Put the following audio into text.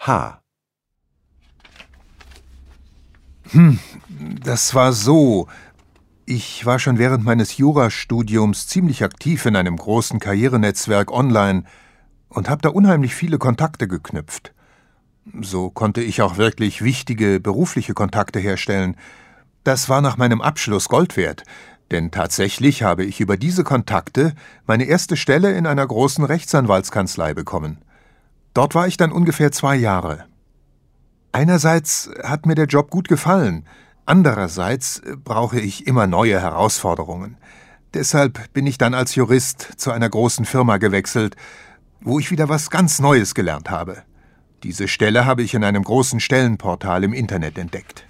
H. Hm, das war so. Ich war schon während meines Jurastudiums ziemlich aktiv in einem großen Karrierenetzwerk online und habe da unheimlich viele Kontakte geknüpft. So konnte ich auch wirklich wichtige berufliche Kontakte herstellen. Das war nach meinem Abschluss Gold wert, denn tatsächlich habe ich über diese Kontakte meine erste Stelle in einer großen Rechtsanwaltskanzlei bekommen. Dort war ich dann ungefähr zwei Jahre. Einerseits hat mir der Job gut gefallen, andererseits brauche ich immer neue Herausforderungen. Deshalb bin ich dann als Jurist zu einer großen Firma gewechselt, wo ich wieder was ganz Neues gelernt habe. Diese Stelle habe ich in einem großen Stellenportal im Internet entdeckt.